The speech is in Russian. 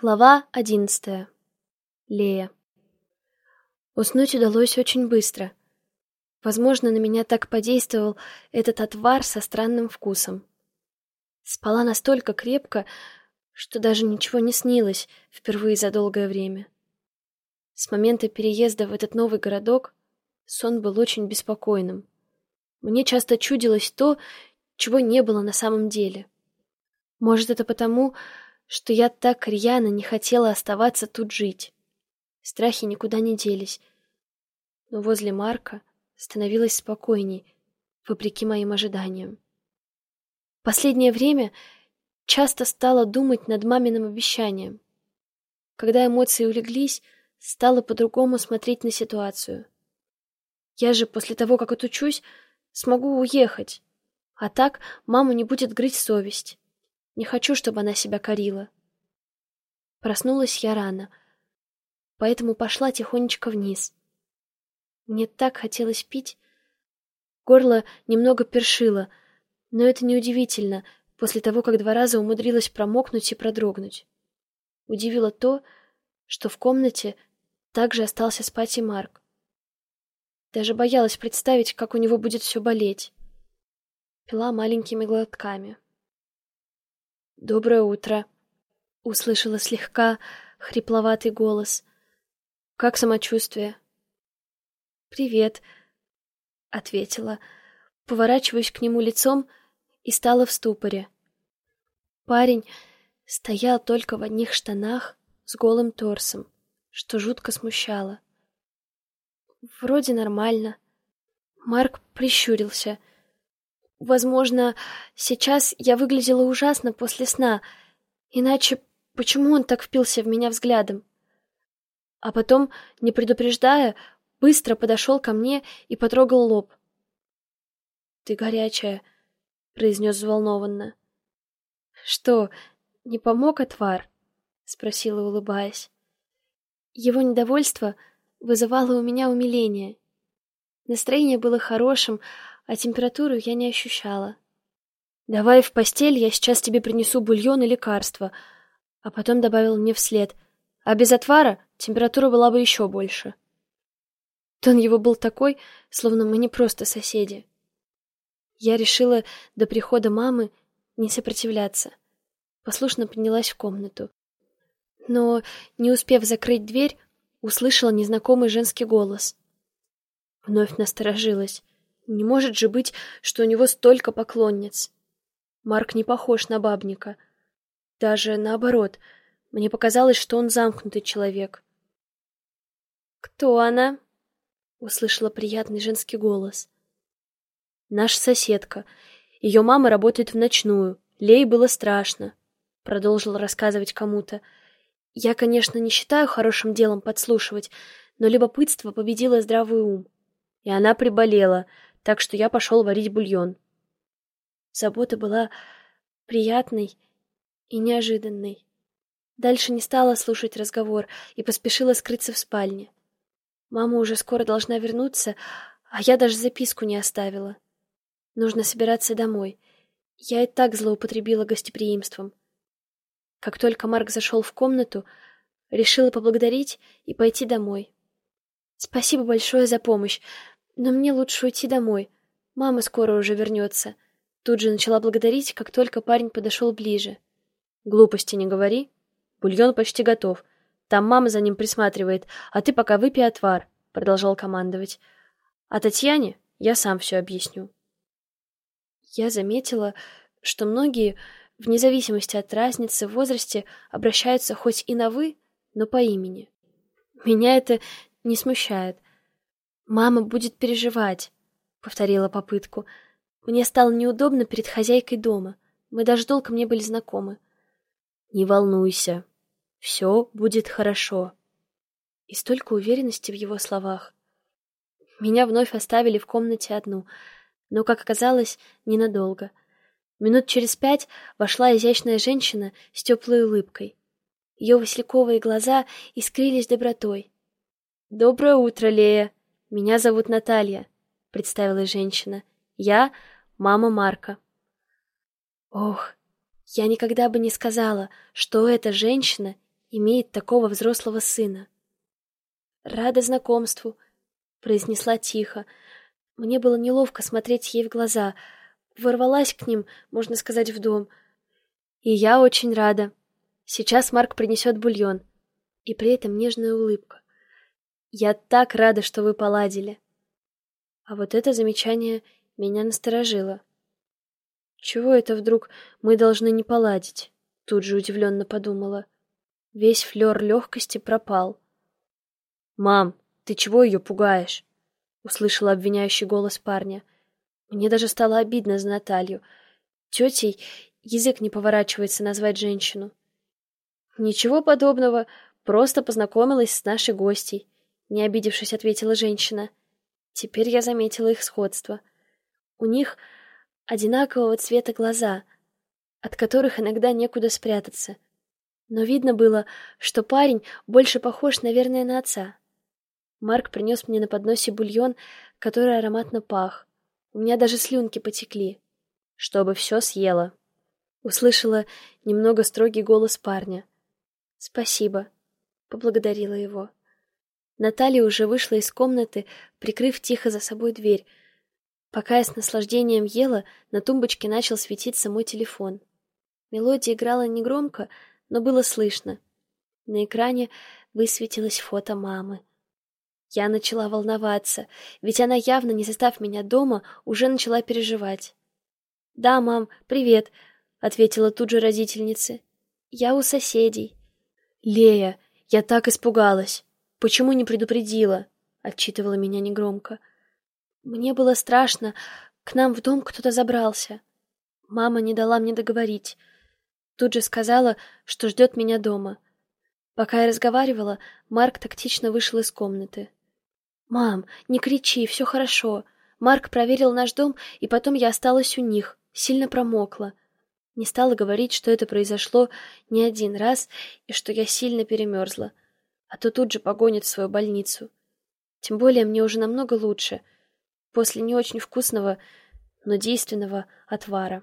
Глава одиннадцатая. Лея. Уснуть удалось очень быстро. Возможно, на меня так подействовал этот отвар со странным вкусом. Спала настолько крепко, что даже ничего не снилось впервые за долгое время. С момента переезда в этот новый городок сон был очень беспокойным. Мне часто чудилось то, чего не было на самом деле. Может, это потому, что я так рьяно не хотела оставаться тут жить. Страхи никуда не делись. Но возле Марка становилось спокойней, вопреки моим ожиданиям. Последнее время часто стала думать над маминым обещанием. Когда эмоции улеглись, стала по-другому смотреть на ситуацию. Я же после того, как отучусь, смогу уехать. А так маму не будет грызть совесть. Не хочу, чтобы она себя корила. Проснулась я рано, поэтому пошла тихонечко вниз. Мне так хотелось пить. Горло немного першило, но это неудивительно после того, как два раза умудрилась промокнуть и продрогнуть. Удивило то, что в комнате также остался спать и Марк. Даже боялась представить, как у него будет все болеть. Пила маленькими глотками. «Доброе утро!» — услышала слегка хрипловатый голос. «Как самочувствие?» «Привет!» — ответила. Поворачиваюсь к нему лицом и стала в ступоре. Парень стоял только в одних штанах с голым торсом, что жутко смущало. Вроде нормально. Марк прищурился — Возможно, сейчас я выглядела ужасно после сна, иначе почему он так впился в меня взглядом? А потом, не предупреждая, быстро подошел ко мне и потрогал лоб. «Ты горячая», — произнес взволнованно. «Что, не помог отвар?» — спросила, улыбаясь. Его недовольство вызывало у меня умиление. Настроение было хорошим, а температуру я не ощущала. «Давай в постель, я сейчас тебе принесу бульон и лекарства», а потом добавил мне вслед. «А без отвара температура была бы еще больше». Тон его был такой, словно мы не просто соседи. Я решила до прихода мамы не сопротивляться. Послушно поднялась в комнату. Но, не успев закрыть дверь, услышала незнакомый женский голос. Вновь насторожилась. Не может же быть, что у него столько поклонниц. Марк не похож на бабника. Даже наоборот, мне показалось, что он замкнутый человек. «Кто она?» — услышала приятный женский голос. «Наша соседка. Ее мама работает в ночную. Лей было страшно», — продолжил рассказывать кому-то. «Я, конечно, не считаю хорошим делом подслушивать, но любопытство победило здравый ум. И она приболела — так что я пошел варить бульон. Забота была приятной и неожиданной. Дальше не стала слушать разговор и поспешила скрыться в спальне. Мама уже скоро должна вернуться, а я даже записку не оставила. Нужно собираться домой. Я и так злоупотребила гостеприимством. Как только Марк зашел в комнату, решила поблагодарить и пойти домой. Спасибо большое за помощь. Но мне лучше уйти домой. Мама скоро уже вернется. Тут же начала благодарить, как только парень подошел ближе. Глупости не говори. Бульон почти готов. Там мама за ним присматривает, а ты пока выпей отвар, продолжал командовать. А Татьяне я сам все объясню. Я заметила, что многие, вне зависимости от разницы в возрасте, обращаются хоть и на «вы», но по имени. Меня это не смущает. «Мама будет переживать», — повторила попытку. Мне стало неудобно перед хозяйкой дома. Мы даже долго не были знакомы. «Не волнуйся. Все будет хорошо». И столько уверенности в его словах. Меня вновь оставили в комнате одну, но, как оказалось, ненадолго. Минут через пять вошла изящная женщина с теплой улыбкой. Ее васильковые глаза искрились добротой. «Доброе утро, Лея!» «Меня зовут Наталья», — представилась женщина. «Я мама Марка». Ох, я никогда бы не сказала, что эта женщина имеет такого взрослого сына. «Рада знакомству», — произнесла тихо. Мне было неловко смотреть ей в глаза. Ворвалась к ним, можно сказать, в дом. «И я очень рада. Сейчас Марк принесет бульон». И при этом нежная улыбка. «Я так рада, что вы поладили». А вот это замечание меня насторожило. Чего это вдруг мы должны не поладить? Тут же удивленно подумала. Весь флер легкости пропал. «Мам, ты чего ее пугаешь?» Услышала обвиняющий голос парня. Мне даже стало обидно за Наталью. Тетей язык не поворачивается назвать женщину. «Ничего подобного, просто познакомилась с нашей гостей», не обидевшись, ответила женщина. Теперь я заметила их сходство. У них одинакового цвета глаза, от которых иногда некуда спрятаться. Но видно было, что парень больше похож, наверное, на отца. Марк принес мне на подносе бульон, который ароматно пах. У меня даже слюнки потекли. Чтобы все съела. Услышала немного строгий голос парня. «Спасибо», — поблагодарила его. Наталья уже вышла из комнаты, прикрыв тихо за собой дверь, Пока я с наслаждением ела, на тумбочке начал светиться мой телефон. Мелодия играла негромко, но было слышно. На экране высветилось фото мамы. Я начала волноваться, ведь она явно, не застав меня дома, уже начала переживать. «Да, мам, привет», — ответила тут же родительница. «Я у соседей». «Лея, я так испугалась. Почему не предупредила?» — отчитывала меня негромко. Мне было страшно. К нам в дом кто-то забрался. Мама не дала мне договорить. Тут же сказала, что ждет меня дома. Пока я разговаривала, Марк тактично вышел из комнаты. «Мам, не кричи, все хорошо. Марк проверил наш дом, и потом я осталась у них, сильно промокла. Не стала говорить, что это произошло не один раз и что я сильно перемерзла. А то тут же погонят в свою больницу. Тем более мне уже намного лучше — после не очень вкусного, но действенного отвара.